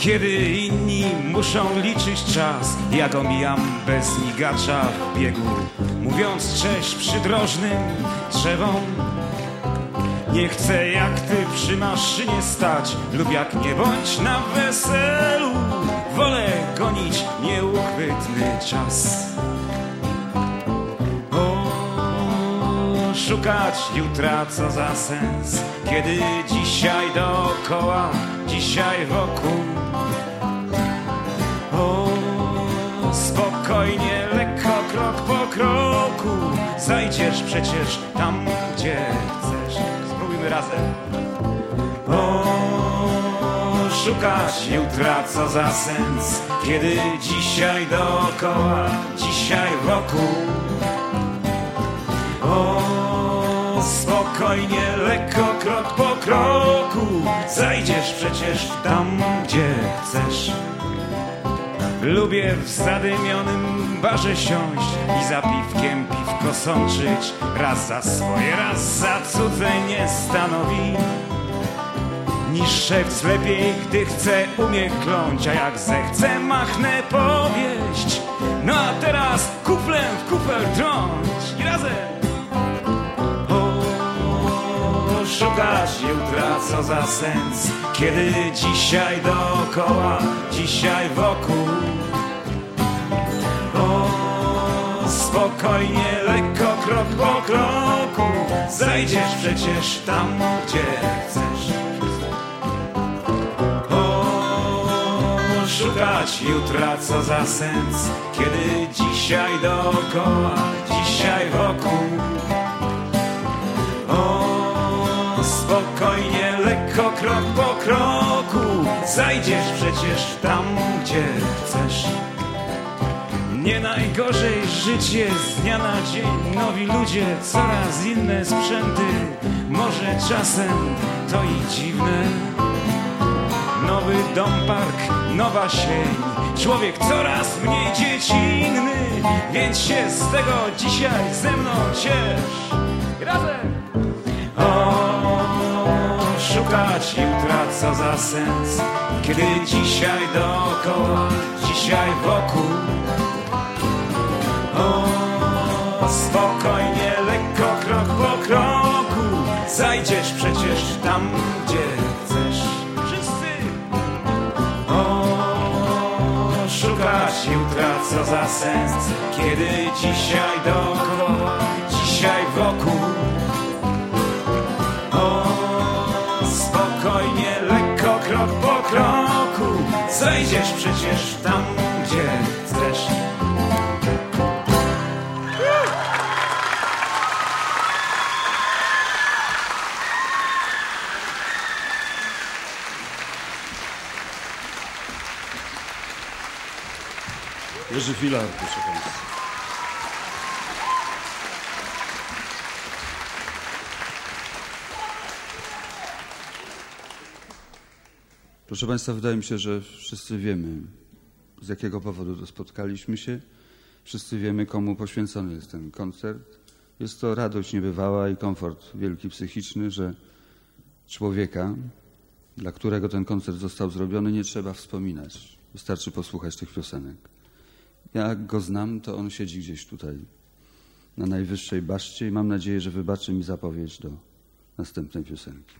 Kiedy inni muszą liczyć czas, ja go mijam bez migacza w biegu, mówiąc cześć przydrożnym drzewom. Nie chcę jak ty przy maszynie stać, lub jak nie bądź na weselu. Wolę gonić nieuchwytny czas. Szukać jutra, co za sens, kiedy dzisiaj dookoła, dzisiaj wokół. Spokojnie, lekko, krok po kroku, zajdziesz przecież tam, gdzie chcesz. Spróbujmy razem. O, szukać jutra, co za sens, kiedy dzisiaj dookoła, dzisiaj wokół. O, spokojnie, lekko, krok po kroku, zajdziesz przecież tam, gdzie chcesz. Lubię w zadymionym barze siąść i za piwkiem piwko sączyć. Raz za swoje, raz za cudze nie stanowi. Niż szewc lepiej, gdy chce umie kląć, a jak zechce machnę powieść. No a teraz kuflem w kufel trąć Szukać jutra, co za sens, kiedy dzisiaj dookoła, dzisiaj wokół. O, spokojnie, lekko, krok po kroku, zajdziesz przecież tam, gdzie chcesz. O, szukać jutra, co za sens, kiedy dzisiaj dookoła, zajdziesz przecież tam, gdzie chcesz. Nie najgorzej życie z dnia na dzień, nowi ludzie, coraz inne sprzęty, może czasem to i dziwne. Nowy dom, park, nowa sień, człowiek coraz mniej dziecinny, więc się z tego dzisiaj ze mną ciesz. Razem! Szukać jutra, co za sens, kiedy dzisiaj dookoła, dzisiaj wokół. O, spokojnie, lekko, krok po kroku, zajdziesz przecież tam, gdzie chcesz. Wszyscy! O, szukać jutra, co za sens, kiedy dzisiaj dookoła, zajdziesz przecież tam, gdzie chcesz. Jerzy Filar, proszę Państwa. Proszę Państwa, wydaje mi się, że wszyscy wiemy, z jakiego powodu to spotkaliśmy się. Wszyscy wiemy, komu poświęcony jest ten koncert. Jest to radość niebywała i komfort wielki psychiczny, że człowieka, dla którego ten koncert został zrobiony, nie trzeba wspominać. Wystarczy posłuchać tych piosenek. Jak go znam, to on siedzi gdzieś tutaj na najwyższej baszcie i mam nadzieję, że wybaczy mi zapowiedź do następnej piosenki.